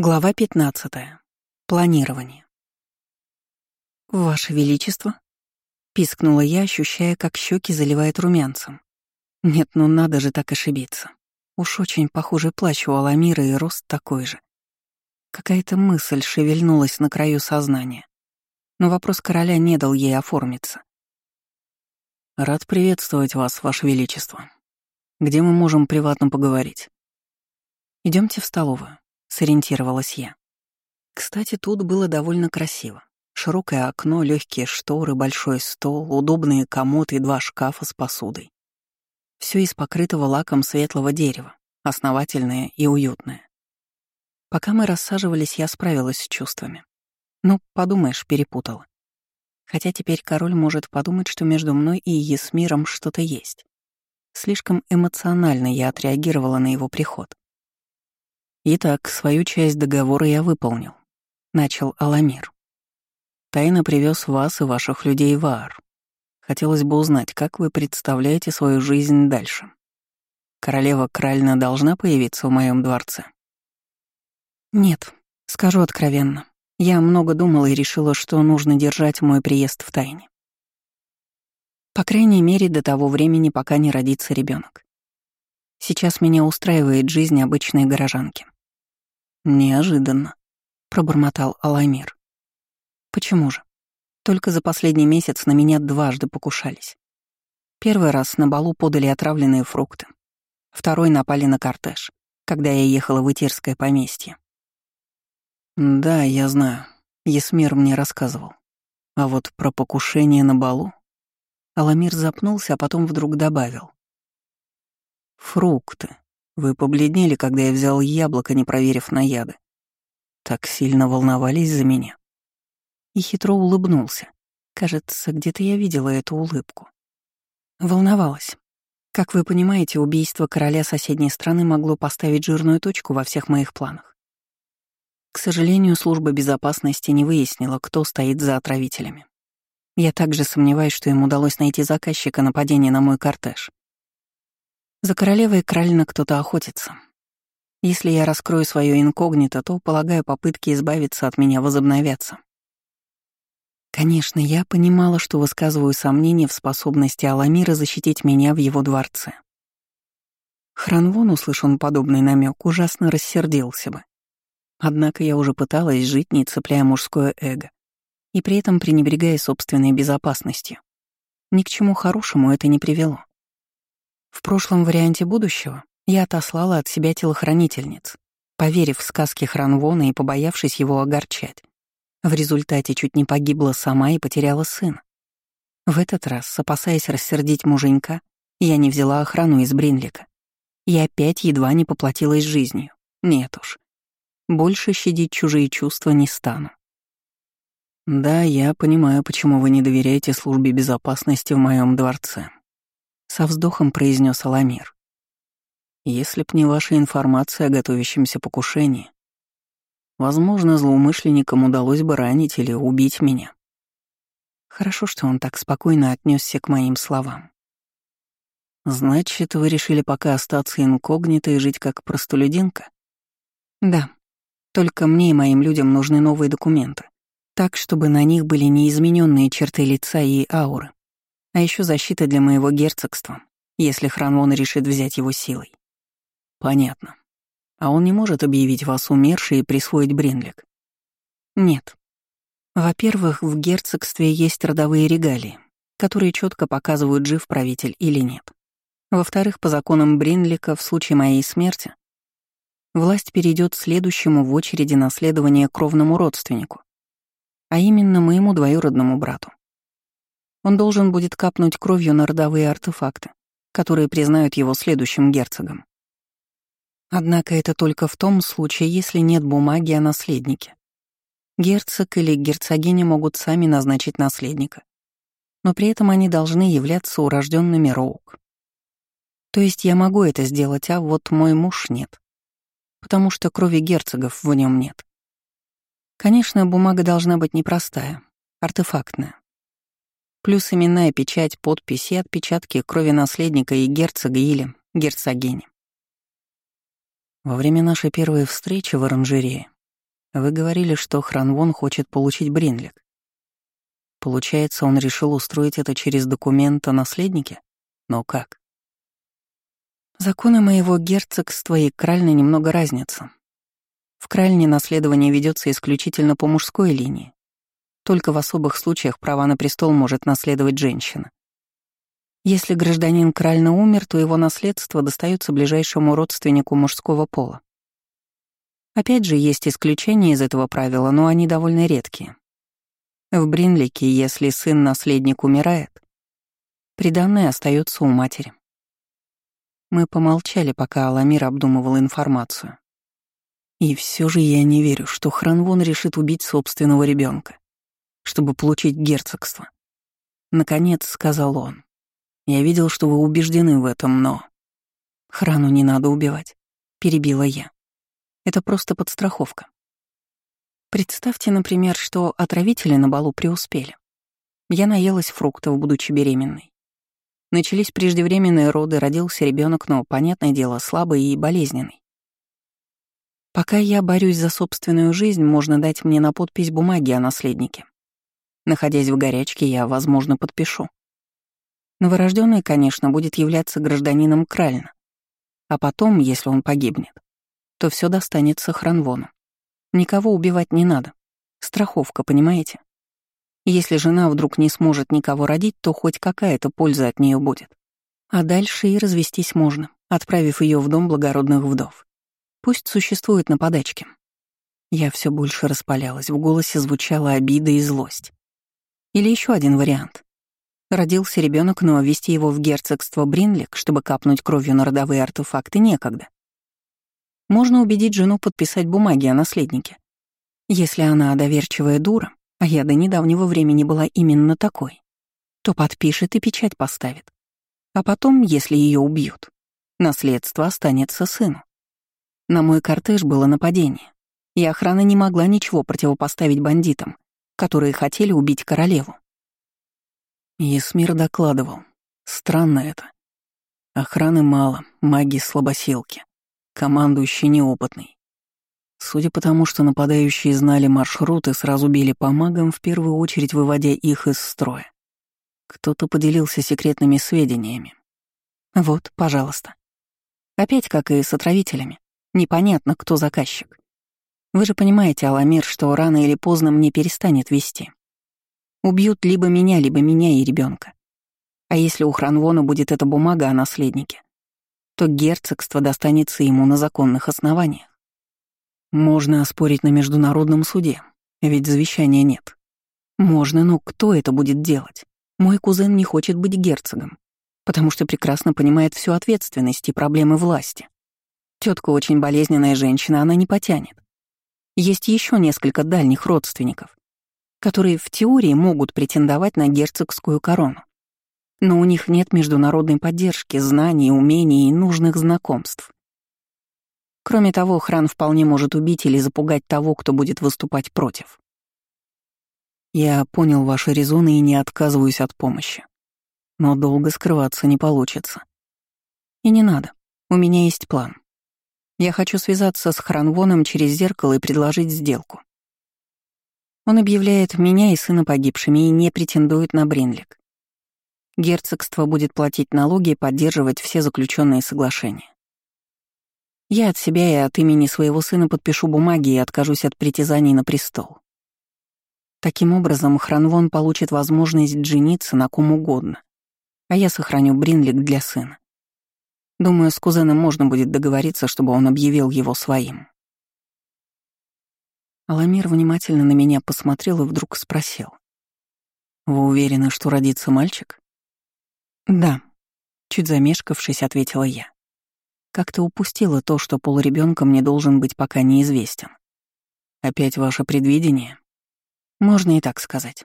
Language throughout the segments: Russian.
Глава 15. Планирование. «Ваше Величество?» — пискнула я, ощущая, как щеки заливает румянцем. Нет, ну надо же так ошибиться. Уж очень похожий плащ у Аламира и рост такой же. Какая-то мысль шевельнулась на краю сознания. Но вопрос короля не дал ей оформиться. «Рад приветствовать вас, Ваше Величество. Где мы можем приватно поговорить?» Идемте в столовую сориентировалась я. Кстати, тут было довольно красиво. Широкое окно, легкие шторы, большой стол, удобные комоды и два шкафа с посудой. Все из покрытого лаком светлого дерева, основательное и уютное. Пока мы рассаживались, я справилась с чувствами. Ну, подумаешь, перепутала. Хотя теперь король может подумать, что между мной и Есмиром что-то есть. Слишком эмоционально я отреагировала на его приход. «Итак, свою часть договора я выполнил», — начал Аламир. «Тайно привез вас и ваших людей в Аар. Хотелось бы узнать, как вы представляете свою жизнь дальше. Королева Кральна должна появиться в моем дворце?» «Нет, скажу откровенно. Я много думала и решила, что нужно держать мой приезд в тайне. По крайней мере, до того времени, пока не родится ребенок. Сейчас меня устраивает жизнь обычной горожанки. Неожиданно, пробормотал Аламир. Почему же? Только за последний месяц на меня дважды покушались. Первый раз на балу подали отравленные фрукты. Второй напали на кортеж, когда я ехала в Итирское поместье. Да, я знаю. Есмир мне рассказывал. А вот про покушение на балу... Аламир запнулся, а потом вдруг добавил. Фрукты. Вы побледнели, когда я взял яблоко, не проверив на яды. Так сильно волновались за меня. И хитро улыбнулся. Кажется, где-то я видела эту улыбку. Волновалась. Как вы понимаете, убийство короля соседней страны могло поставить жирную точку во всех моих планах. К сожалению, служба безопасности не выяснила, кто стоит за отравителями. Я также сомневаюсь, что им удалось найти заказчика нападения на мой кортеж. За королевой крально кто-то охотится. Если я раскрою свое инкогнито, то, полагаю, попытки избавиться от меня возобновятся. Конечно, я понимала, что высказываю сомнения в способности Аламира защитить меня в его дворце. Хранвон, услышан подобный намек, ужасно рассердился бы. Однако я уже пыталась жить, не цепляя мужское эго, и при этом пренебрегая собственной безопасностью. Ни к чему хорошему это не привело. В прошлом варианте будущего я отослала от себя телохранительниц, поверив в сказки Хранвона и побоявшись его огорчать. В результате чуть не погибла сама и потеряла сына. В этот раз, опасаясь рассердить муженька, я не взяла охрану из Бринлика. И опять едва не поплатилась жизнью. Нет уж. Больше щадить чужие чувства не стану. Да, я понимаю, почему вы не доверяете службе безопасности в моем дворце. Со вздохом произнес Аламир. Если б не ваша информация о готовящемся покушении, возможно, злоумышленникам удалось бы ранить или убить меня. Хорошо, что он так спокойно отнесся к моим словам. Значит, вы решили пока остаться инкогнито и жить как простолюдинка? Да. Только мне и моим людям нужны новые документы, так, чтобы на них были неизмененные черты лица и ауры а еще защита для моего герцогства, если Хранвон решит взять его силой. Понятно. А он не может объявить вас умершей и присвоить Бринлик? Нет. Во-первых, в герцогстве есть родовые регалии, которые четко показывают, жив правитель или нет. Во-вторых, по законам Бринлика, в случае моей смерти, власть перейдет следующему в очереди наследования кровному родственнику, а именно моему двоюродному брату. Он должен будет капнуть кровью на родовые артефакты, которые признают его следующим герцогом. Однако это только в том случае, если нет бумаги о наследнике. Герцог или герцогиня могут сами назначить наследника, но при этом они должны являться урожденными Роук. То есть я могу это сделать, а вот мой муж нет, потому что крови герцогов в нем нет. Конечно, бумага должна быть непростая, артефактная. Плюс именная печать, подпись и отпечатки крови наследника и герцога или герцогини. Во время нашей первой встречи в оранжерее Вы говорили, что Хранвон хочет получить Бринлик. Получается, он решил устроить это через документ о наследнике? Но как? Законы моего герцогства и Кральны немного разнятся. В Кральне наследование ведется исключительно по мужской линии. Только в особых случаях права на престол может наследовать женщина. Если гражданин Кральна умер, то его наследство достается ближайшему родственнику мужского пола. Опять же, есть исключения из этого правила, но они довольно редкие. В Бринлике, если сын-наследник умирает, приданное остается у матери. Мы помолчали, пока Аламир обдумывал информацию. И все же я не верю, что Хранвон решит убить собственного ребенка, чтобы получить герцогство. Наконец сказал он. Я видел, что вы убеждены в этом, но... Храну не надо убивать, перебила я. Это просто подстраховка. Представьте, например, что отравители на балу преуспели. Я наелась фруктов, будучи беременной. Начались преждевременные роды, родился ребенок, но, понятное дело, слабый и болезненный. Пока я борюсь за собственную жизнь, можно дать мне на подпись бумаги о наследнике. Находясь в горячке, я, возможно, подпишу. Новорожденный, конечно, будет являться гражданином Кральна. А потом, если он погибнет, то все достанется Хранвону. Никого убивать не надо. Страховка, понимаете? Если жена вдруг не сможет никого родить, то хоть какая-то польза от нее будет. А дальше и развестись можно, отправив ее в дом благородных вдов. Пусть существует на подачке. Я все больше распалялась, в голосе звучала обида и злость. Или еще один вариант. Родился ребенок, но вести его в герцогство Бринлик, чтобы капнуть кровью на родовые артефакты, некогда. Можно убедить жену подписать бумаги о наследнике. Если она доверчивая дура, а я до недавнего времени была именно такой, то подпишет и печать поставит. А потом, если ее убьют, наследство останется сыну. На мой кортеж было нападение, и охрана не могла ничего противопоставить бандитам, которые хотели убить королеву. Есмир докладывал. Странно это. Охраны мало, маги слабосилки, командующий неопытный. Судя по тому, что нападающие знали маршруты, сразу били по магам, в первую очередь выводя их из строя. Кто-то поделился секретными сведениями. Вот, пожалуйста. Опять, как и с отравителями, непонятно, кто заказчик. Вы же понимаете, Аламир, что рано или поздно мне перестанет вести. Убьют либо меня, либо меня и ребенка. А если у Хранвона будет эта бумага о наследнике, то герцогство достанется ему на законных основаниях. Можно оспорить на международном суде, ведь завещания нет. Можно, но кто это будет делать? Мой кузен не хочет быть герцогом, потому что прекрасно понимает всю ответственность и проблемы власти. Тетка очень болезненная женщина, она не потянет. Есть еще несколько дальних родственников, которые в теории могут претендовать на герцогскую корону. Но у них нет международной поддержки, знаний, умений и нужных знакомств. Кроме того, Хран вполне может убить или запугать того, кто будет выступать против. Я понял ваши резоны и не отказываюсь от помощи. Но долго скрываться не получится. И не надо. У меня есть план. Я хочу связаться с Хранвоном через зеркало и предложить сделку. Он объявляет меня и сына погибшими и не претендует на Бринлик. Герцогство будет платить налоги и поддерживать все заключенные соглашения. Я от себя и от имени своего сына подпишу бумаги и откажусь от притязаний на престол. Таким образом, Хранвон получит возможность жениться на ком угодно, а я сохраню Бринлик для сына. Думаю, с кузеном можно будет договориться, чтобы он объявил его своим. Аламир внимательно на меня посмотрел и вдруг спросил. «Вы уверены, что родится мальчик?» «Да», — чуть замешкавшись, ответила я. Как-то упустила то, что полуребенка мне должен быть пока неизвестен. Опять ваше предвидение? Можно и так сказать.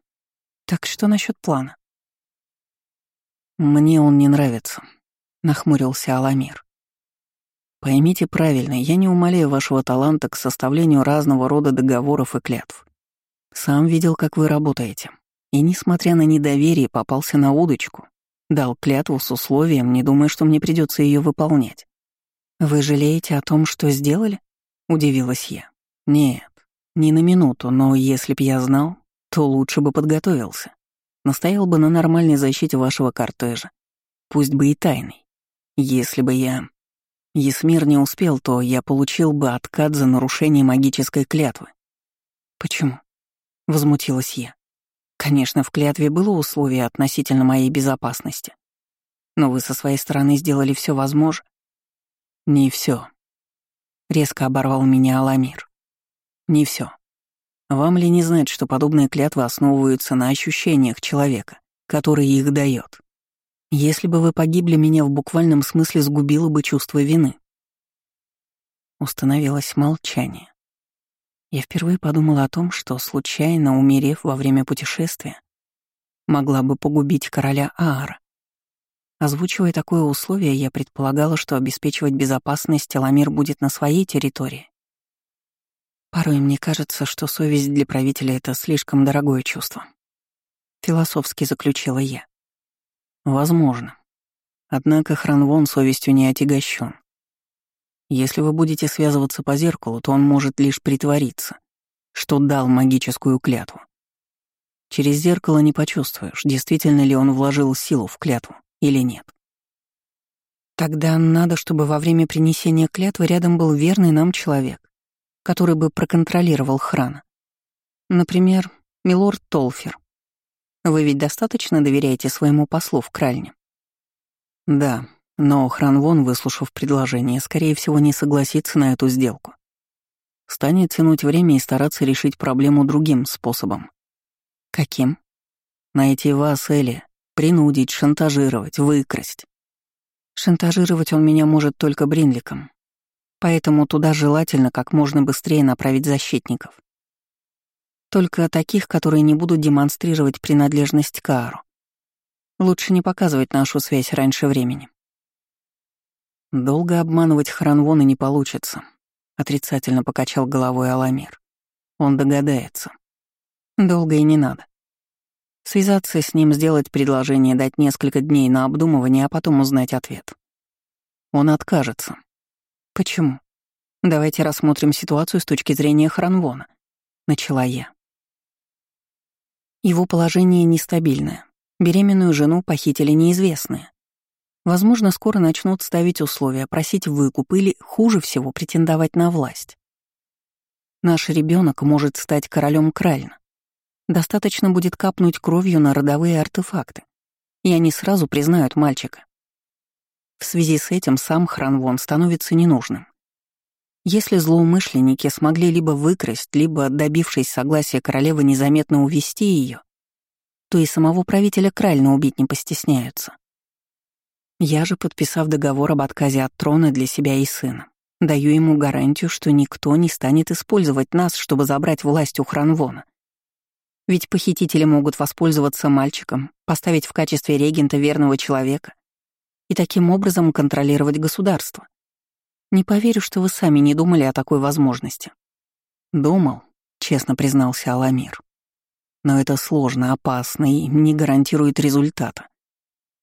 Так что насчет плана? Мне он не нравится, нахмурился Аламир. Поймите правильно, я не умоляю вашего таланта к составлению разного рода договоров и клятв. Сам видел, как вы работаете. И, несмотря на недоверие, попался на удочку. Дал клятву с условием, не думая, что мне придется ее выполнять. «Вы жалеете о том, что сделали?» — удивилась я. «Нет, Ни на минуту, но если б я знал, то лучше бы подготовился. Настоял бы на нормальной защите вашего кортежа. Пусть бы и тайной. Если бы я... Есмир не успел, то я получил бы откат за нарушение магической клятвы. Почему? Возмутилась я. Конечно, в клятве было условие относительно моей безопасности. Но вы со своей стороны сделали все возможное. Не все. Резко оборвал меня Аламир. Не все. Вам ли не знать, что подобные клятвы основываются на ощущениях человека, который их дает? Если бы вы погибли, меня в буквальном смысле сгубило бы чувство вины. Установилось молчание. Я впервые подумала о том, что, случайно умерев во время путешествия, могла бы погубить короля Аара. Озвучивая такое условие, я предполагала, что обеспечивать безопасность Аламир будет на своей территории, Порой мне кажется, что совесть для правителя — это слишком дорогое чувство. Философски заключила я. Возможно. Однако Хранвон совестью не отягощен. Если вы будете связываться по зеркалу, то он может лишь притвориться, что дал магическую клятву. Через зеркало не почувствуешь, действительно ли он вложил силу в клятву или нет. Тогда надо, чтобы во время принесения клятвы рядом был верный нам человек, который бы проконтролировал храна. Например, милорд Толфер. Вы ведь достаточно доверяете своему послу в Кральне? Да, но Хранвон, выслушав предложение, скорее всего, не согласится на эту сделку. Станет тянуть время и стараться решить проблему другим способом. Каким? Найти вас, Элли, принудить, шантажировать, выкрасть. Шантажировать он меня может только Бринликом, Поэтому туда желательно как можно быстрее направить защитников. Только таких, которые не будут демонстрировать принадлежность к Аару. Лучше не показывать нашу связь раньше времени. Долго обманывать Хранвона не получится, отрицательно покачал головой Аламир. Он догадается. Долго и не надо. Связаться с ним, сделать предложение, дать несколько дней на обдумывание, а потом узнать ответ. Он откажется. «Почему? Давайте рассмотрим ситуацию с точки зрения Хранвона», — начала я. Его положение нестабильное. Беременную жену похитили неизвестные. Возможно, скоро начнут ставить условия, просить выкуп или, хуже всего, претендовать на власть. Наш ребенок может стать королем Кральна. Достаточно будет капнуть кровью на родовые артефакты, и они сразу признают мальчика. В связи с этим сам Хранвон становится ненужным. Если злоумышленники смогли либо выкрасть, либо, добившись согласия королевы, незаметно увести ее, то и самого правителя Кральна убить не постесняются. Я же, подписав договор об отказе от трона для себя и сына, даю ему гарантию, что никто не станет использовать нас, чтобы забрать власть у Хранвона. Ведь похитители могут воспользоваться мальчиком, поставить в качестве регента верного человека и таким образом контролировать государство. Не поверю, что вы сами не думали о такой возможности. Думал, честно признался Аламир. Но это сложно, опасно и не гарантирует результата.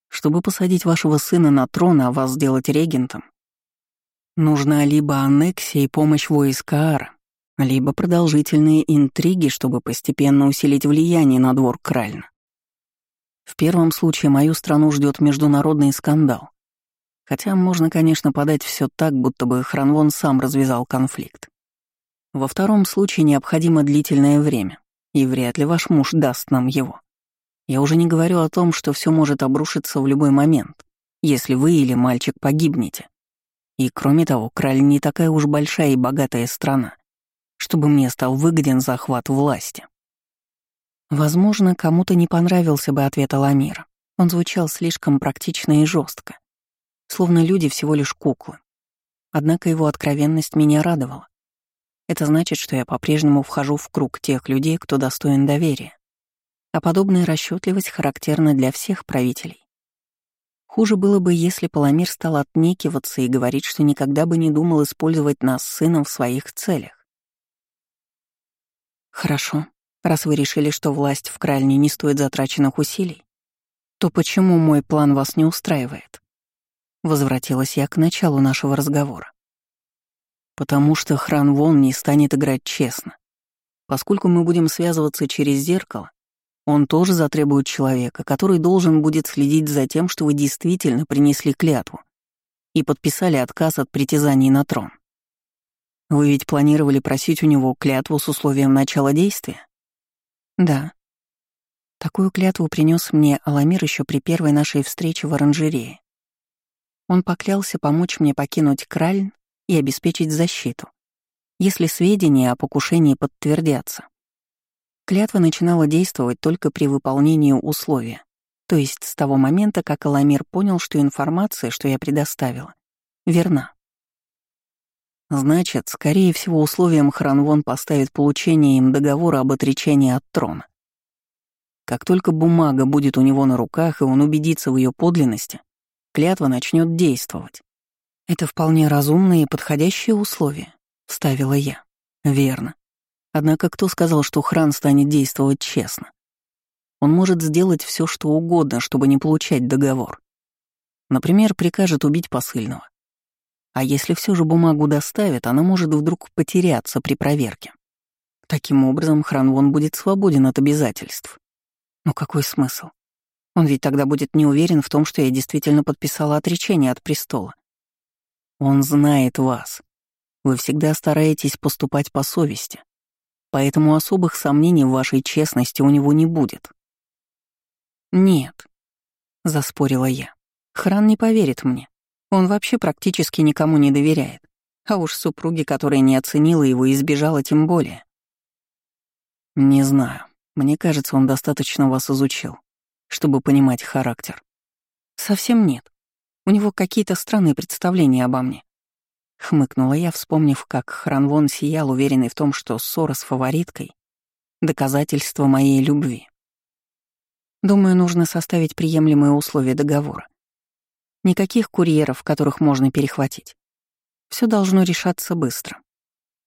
Чтобы посадить вашего сына на трон, а вас сделать регентом, нужна либо аннексия и помощь войск Аара, либо продолжительные интриги, чтобы постепенно усилить влияние на двор Кральна. В первом случае мою страну ждет международный скандал. Хотя можно, конечно, подать все так, будто бы Хранвон сам развязал конфликт. Во втором случае необходимо длительное время, и вряд ли ваш муж даст нам его. Я уже не говорю о том, что все может обрушиться в любой момент, если вы или мальчик погибнете. И кроме того, Краль не такая уж большая и богатая страна, чтобы мне стал выгоден захват власти. Возможно, кому-то не понравился бы ответ Аламира. Он звучал слишком практично и жестко, словно люди всего лишь куклы. Однако его откровенность меня радовала. Это значит, что я по-прежнему вхожу в круг тех людей, кто достоин доверия. А подобная расчетливость характерна для всех правителей. Хуже было бы, если Паламир стал отнекиваться и говорить, что никогда бы не думал использовать нас с сыном в своих целях. «Хорошо», Раз вы решили, что власть в Кральне не стоит затраченных усилий, то почему мой план вас не устраивает? Возвратилась я к началу нашего разговора. Потому что Хран Вон не станет играть честно. Поскольку мы будем связываться через зеркало, он тоже затребует человека, который должен будет следить за тем, что вы действительно принесли клятву и подписали отказ от притязаний на трон. Вы ведь планировали просить у него клятву с условием начала действия? Да. Такую клятву принес мне Аламир еще при первой нашей встрече в оранжерее. Он поклялся помочь мне покинуть Кральн и обеспечить защиту, если сведения о покушении подтвердятся. Клятва начинала действовать только при выполнении условия, то есть с того момента, как Аламир понял, что информация, что я предоставила, верна. Значит, скорее всего, условием Хранвон поставит получение им договора об отречении от трона. Как только бумага будет у него на руках, и он убедится в ее подлинности, клятва начнет действовать. Это вполне разумные и подходящие условия, вставила я. Верно. Однако кто сказал, что Хран станет действовать честно? Он может сделать все, что угодно, чтобы не получать договор. Например, прикажет убить посыльного. А если все же бумагу доставят, она может вдруг потеряться при проверке. Таким образом, Хранвон будет свободен от обязательств. Но какой смысл? Он ведь тогда будет не уверен в том, что я действительно подписала отречение от престола. Он знает вас. Вы всегда стараетесь поступать по совести. Поэтому особых сомнений в вашей честности у него не будет. «Нет», — заспорила я. «Хран не поверит мне. Он вообще практически никому не доверяет. А уж супруге, которая не оценила его избежала, тем более. Не знаю. Мне кажется, он достаточно вас изучил, чтобы понимать характер. Совсем нет. У него какие-то странные представления обо мне. Хмыкнула я, вспомнив, как Хранвон сиял, уверенный в том, что ссора с фавориткой — доказательство моей любви. Думаю, нужно составить приемлемые условия договора. Никаких курьеров, которых можно перехватить. Все должно решаться быстро.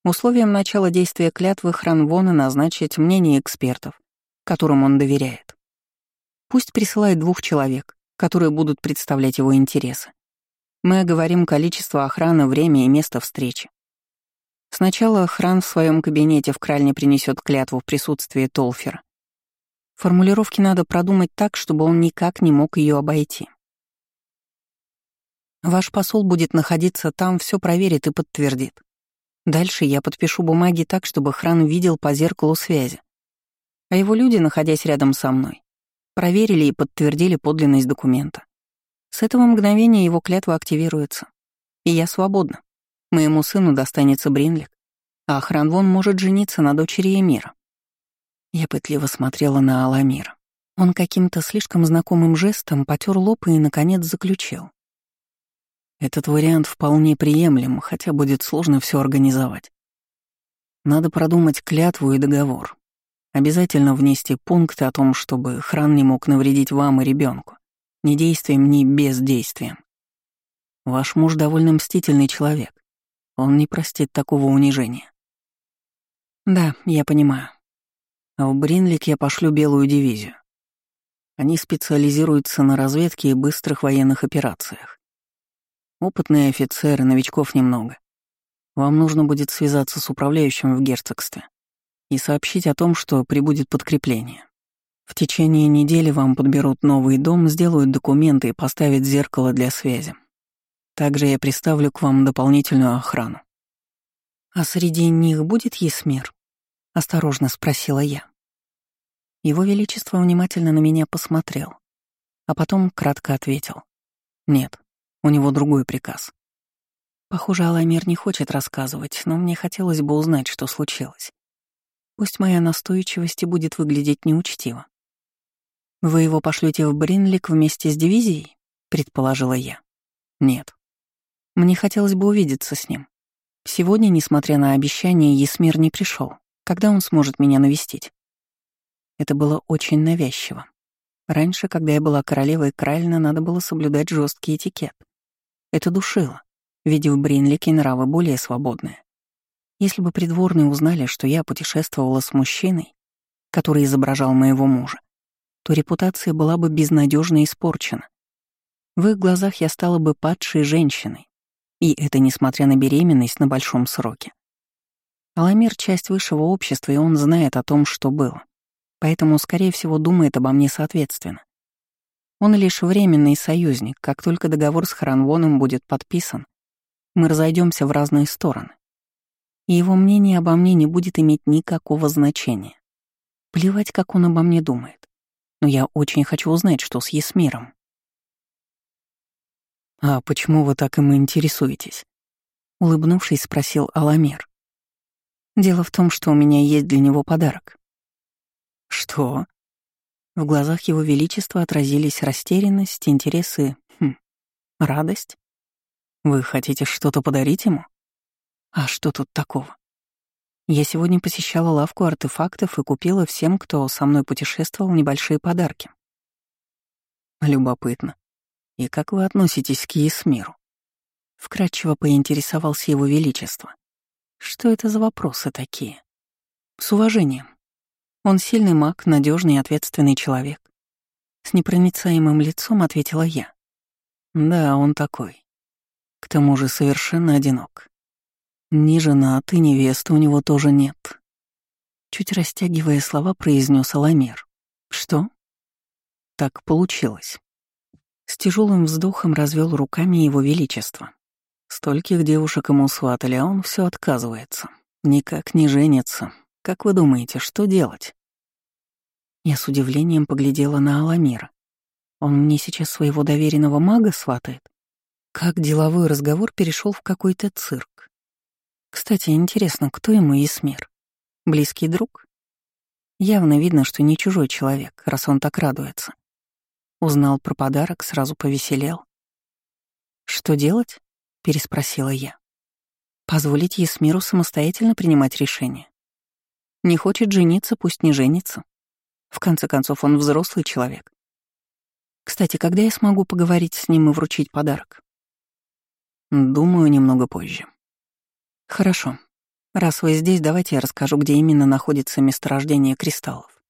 Условием начала действия клятвы Хранвона назначить мнение экспертов, которым он доверяет. Пусть присылает двух человек, которые будут представлять его интересы. Мы оговорим количество охраны, время и место встречи. Сначала охран в своем кабинете в Кральне принесет клятву в присутствии Толфера. Формулировки надо продумать так, чтобы он никак не мог ее обойти. Ваш посол будет находиться там, все проверит и подтвердит. Дальше я подпишу бумаги так, чтобы Хран видел по зеркалу связи. А его люди, находясь рядом со мной, проверили и подтвердили подлинность документа. С этого мгновения его клятва активируется. И я свободна. Моему сыну достанется Бринлик, а Хранвон может жениться на дочери Эмира. Я пытливо смотрела на Аламира. Он каким-то слишком знакомым жестом потер лоб и, наконец, заключил. Этот вариант вполне приемлем, хотя будет сложно все организовать. Надо продумать клятву и договор. Обязательно внести пункты о том, чтобы хран не мог навредить вам и ребенку, ни действием, ни бездействием. Ваш муж довольно мстительный человек. Он не простит такого унижения. Да, я понимаю. А в Бринлик я пошлю белую дивизию. Они специализируются на разведке и быстрых военных операциях. Опытные офицеры, новичков немного. Вам нужно будет связаться с управляющим в герцогстве и сообщить о том, что прибудет подкрепление. В течение недели вам подберут новый дом, сделают документы и поставят зеркало для связи. Также я приставлю к вам дополнительную охрану. «А среди них будет Есмир?» — осторожно спросила я. Его Величество внимательно на меня посмотрел, а потом кратко ответил. «Нет, у него другой приказ. Похоже, Аламир не хочет рассказывать, но мне хотелось бы узнать, что случилось. Пусть моя настойчивость будет выглядеть неучтиво. «Вы его пошлете в Бринлик вместе с дивизией?» — предположила я. «Нет. Мне хотелось бы увидеться с ним. Сегодня, несмотря на обещание, Есмир не пришел. Когда он сможет меня навестить?» Это было очень навязчиво. Раньше, когда я была королевой Кральна, надо было соблюдать жесткий этикет. Это душило, ведь в Бринлике нравы более свободные. Если бы придворные узнали, что я путешествовала с мужчиной, который изображал моего мужа, то репутация была бы безнадежно испорчена. В их глазах я стала бы падшей женщиной, и это несмотря на беременность на большом сроке. Аламир — часть высшего общества, и он знает о том, что было. Поэтому, скорее всего, думает обо мне соответственно. Он лишь временный союзник. Как только договор с Харанвоном будет подписан, мы разойдемся в разные стороны. И его мнение обо мне не будет иметь никакого значения. Плевать, как он обо мне думает. Но я очень хочу узнать, что с Есмиром. «А почему вы так им интересуетесь?» Улыбнувшись, спросил Аламир. «Дело в том, что у меня есть для него подарок». «Что?» В глазах его величества отразились растерянность, интересы, хм, радость. «Вы хотите что-то подарить ему?» «А что тут такого?» Я сегодня посещала лавку артефактов и купила всем, кто со мной путешествовал, небольшие подарки. Любопытно. И как вы относитесь к Есмиру? Вкратчиво поинтересовался его величество. Что это за вопросы такие? С уважением. Он сильный маг, надежный и ответственный человек. С непроницаемым лицом ответила я. Да, он такой. К тому же совершенно одинок. Ни женат, и невесты у него тоже нет. Чуть растягивая слова, произнес Аламир. Что? Так получилось. С тяжелым вздохом развел руками его величество. Стольких девушек ему сватали, а он все отказывается. Никак не женится. Как вы думаете, что делать? Я с удивлением поглядела на Аламира. Он мне сейчас своего доверенного мага сватает? Как деловой разговор перешел в какой-то цирк? Кстати, интересно, кто ему Исмир? Близкий друг? Явно видно, что не чужой человек, раз он так радуется. Узнал про подарок, сразу повеселел. «Что делать?» — переспросила я. «Позволить Есмиру самостоятельно принимать решение. Не хочет жениться, пусть не женится. В конце концов, он взрослый человек. Кстати, когда я смогу поговорить с ним и вручить подарок? Думаю, немного позже. Хорошо. Раз вы здесь, давайте я расскажу, где именно находится месторождение кристаллов.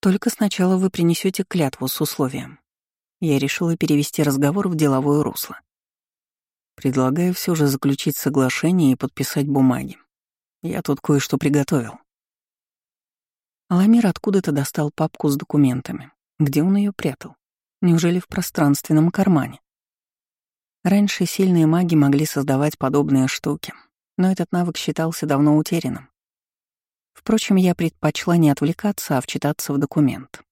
Только сначала вы принесете клятву с условием. Я решила перевести разговор в деловое русло. Предлагаю все же заключить соглашение и подписать бумаги. Я тут кое-что приготовил. Аламир откуда-то достал папку с документами. Где он ее прятал? Неужели в пространственном кармане? Раньше сильные маги могли создавать подобные штуки, но этот навык считался давно утерянным. Впрочем, я предпочла не отвлекаться, а вчитаться в документ.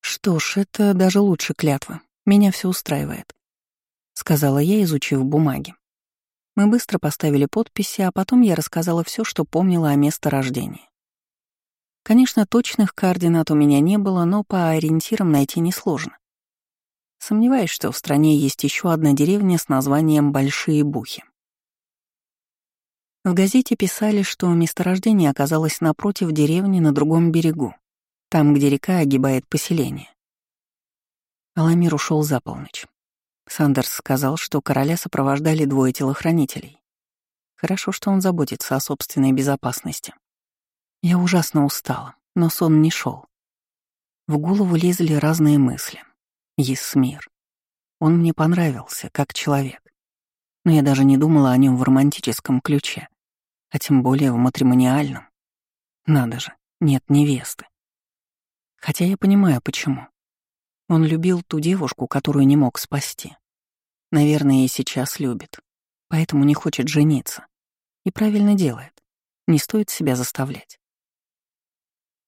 «Что ж, это даже лучше клятвы. Меня все устраивает», — сказала я, изучив бумаги. Мы быстро поставили подписи, а потом я рассказала все, что помнила о месторождении. Конечно, точных координат у меня не было, но по ориентирам найти несложно. Сомневаюсь, что в стране есть еще одна деревня с названием Большие Бухи. В газете писали, что месторождение оказалось напротив деревни на другом берегу, там, где река огибает поселение. Аламир ушел за полночь. Сандерс сказал, что короля сопровождали двое телохранителей. Хорошо, что он заботится о собственной безопасности. Я ужасно устала, но сон не шел. В голову лезли разные мысли. Есмир. Он мне понравился, как человек. Но я даже не думала о нем в романтическом ключе а тем более в матримониальном. Надо же, нет невесты. Хотя я понимаю, почему. Он любил ту девушку, которую не мог спасти. Наверное, и сейчас любит, поэтому не хочет жениться. И правильно делает. Не стоит себя заставлять.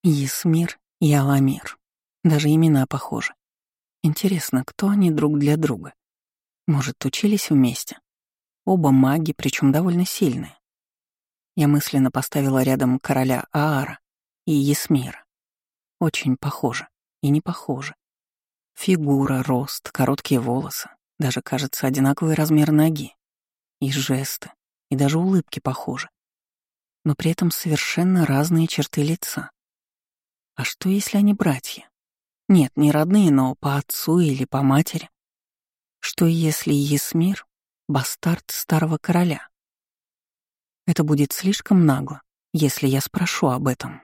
Есмир и Аламир. Даже имена похожи. Интересно, кто они друг для друга? Может, учились вместе? Оба маги, причем довольно сильные. Я мысленно поставила рядом короля Аара и Есмира. Очень похоже и не похоже. Фигура, рост, короткие волосы, даже, кажется, одинаковый размер ноги. И жесты, и даже улыбки похожи. Но при этом совершенно разные черты лица. А что, если они братья? Нет, не родные, но по отцу или по матери. Что, если Есмир — бастард старого короля? Это будет слишком нагло, если я спрошу об этом.